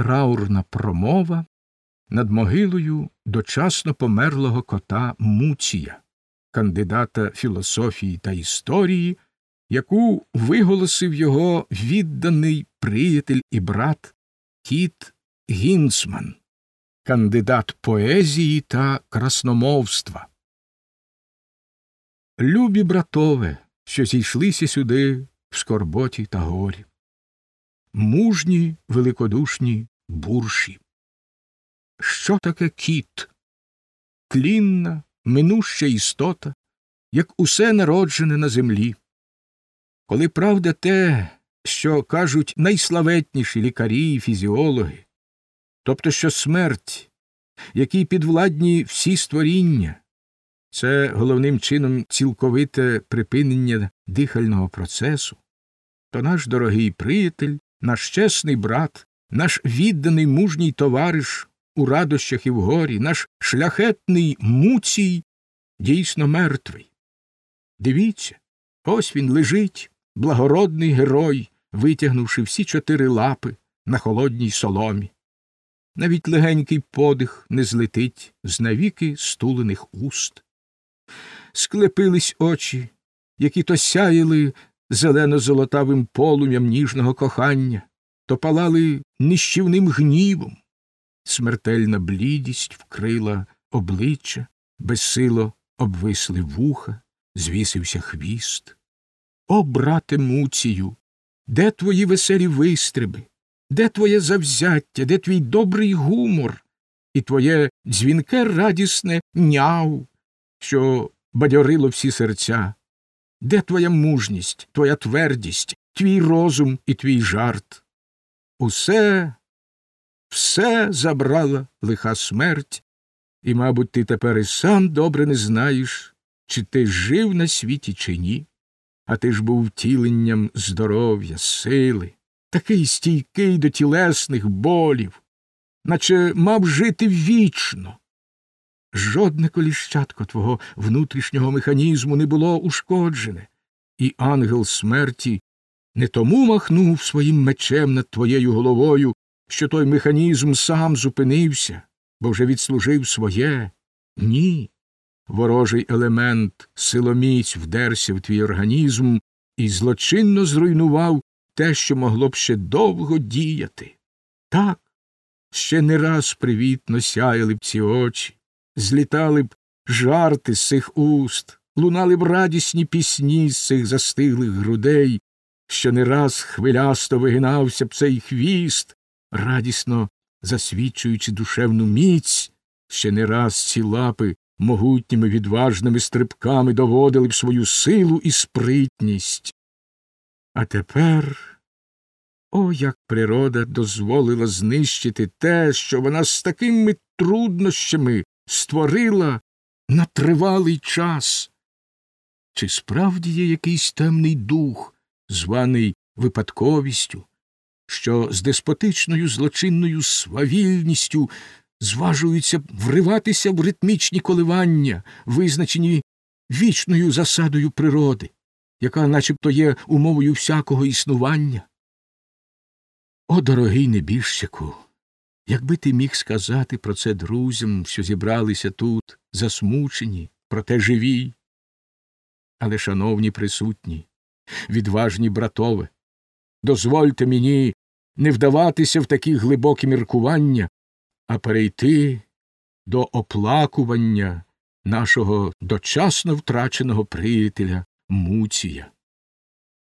траурна промова над могилою дочасно померлого кота Муція, кандидата філософії та історії, яку виголосив його відданий приятель і брат Кіт Гінцман, кандидат поезії та красномовства. Любі братове, що зійшлися сюди в скорботі та горі, мужні великодушні бурші. Що таке кіт? Тлінна, минуща істота, як усе народжене на землі. Коли правда те, що кажуть найславетніші лікарі і фізіологи, тобто що смерть, якій підвладні всі створіння, це головним чином цілковите припинення дихального процесу, то наш дорогий приятель, наш чесний брат, наш відданий мужній товариш у радощах і в горі, наш шляхетний муцій дійсно мертвий. Дивіться, ось він лежить, благородний герой, витягнувши всі чотири лапи на холодній соломі. Навіть легенький подих не злетить з навіки стулених уст. Склепились очі, які то сяяли зелено золотавим полум'ям ніжного кохання, то палали нищівним гнівом. Смертельна блідість вкрила обличчя, безсило обвисли вуха, звісився хвіст. О, брате Муцію, де твої веселі вистриби, де твоє завзяття, де твій добрий гумор і твоє дзвінке радісне няв, що бадьорило всі серця? Де твоя мужність, твоя твердість, твій розум і твій жарт? Усе, все забрала лиха смерть, і, мабуть, ти тепер і сам добре не знаєш, чи ти жив на світі, чи ні. А ти ж був втіленням здоров'я, сили, такий стійкий до тілесних болів, наче мав жити вічно. Жодне коліщатко твого внутрішнього механізму не було ушкоджене, і ангел смерті не тому махнув своїм мечем над твоєю головою, що той механізм сам зупинився, бо вже відслужив своє. Ні. Ворожий елемент силоміць вдерся в твій організм і злочинно зруйнував те, що могло б ще довго діяти. Так, ще не раз привітно сяяли б ці очі, злітали б жарти з цих уст, лунали б радісні пісні з цих застиглих грудей, що не раз хвилясто вигинався б цей хвіст, радісно засвідчуючи душевну міць, ще не раз ці лапи могутніми відважними стрибками доводили б свою силу і спритність. А тепер, о, як природа дозволила знищити те, що вона з такими труднощами створила на тривалий час. Чи справді є якийсь темний дух, званий випадковістю, що з деспотичною злочинною свавільністю зважуються вриватися в ритмічні коливання, визначені вічною засадою природи, яка начебто є умовою всякого існування. О, дорогий небіжчику, якби ти міг сказати про це друзям, що зібралися тут, засмучені, проте живі. Але, шановні присутні, відважні братове, дозвольте мені не вдаватися в такі глибокі міркування, а перейти до оплакування нашого дочасно втраченого приятеля Муція.